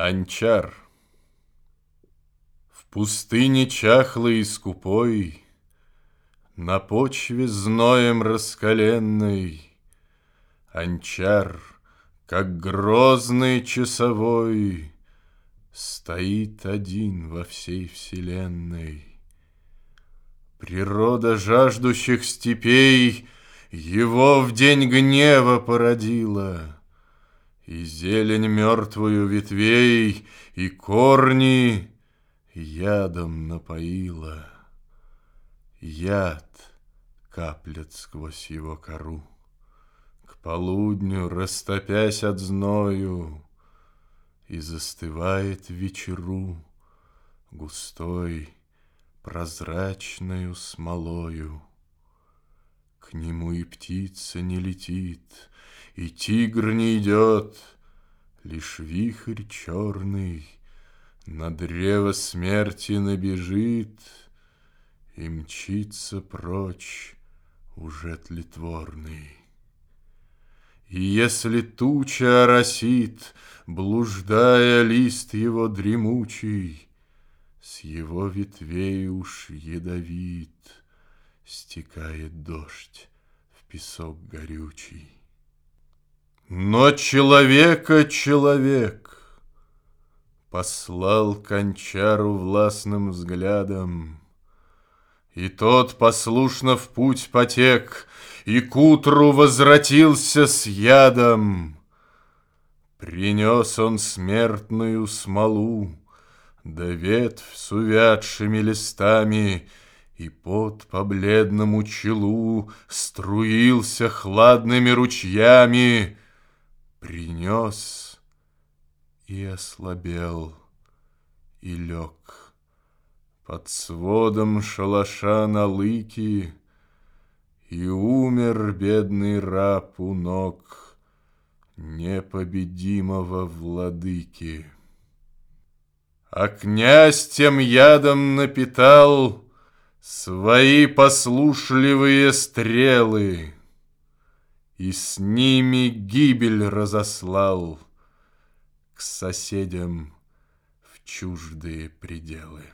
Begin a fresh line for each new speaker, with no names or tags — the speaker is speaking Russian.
Анчар В пустыне чахлой и скупой, На почве зноем раскаленной, Анчар, как грозный часовой, Стоит один во всей вселенной. Природа жаждущих степей Его в день гнева породила — и зелень мертвую ветвей, и корни ядом напоила. Яд каплет сквозь его кору. К полудню, растопясь от зною, И застывает вечеру Густой, прозрачною смолою. К нему и птица не летит, и тигр не идет, Лишь вихрь черный На древо смерти набежит И мчится прочь уже тлетворный. И если туча оросит, Блуждая лист его дремучий, С его ветвей уж ядовит Стекает дождь в песок горючий. Но человека человек Послал кончару властным взглядом, И тот послушно в путь потек, И к утру возвратился с ядом. Принес он смертную смолу, Да ветвь с увядшими листами, И под по бледному челу Струился хладными ручьями, Принес и ослабел, и лег Под сводом шалаша на лыки, И умер бедный раб у ног Непобедимого владыки. А князь тем ядом напитал Свои послушливые стрелы — и с ними гибель разослал К соседям в чуждые пределы.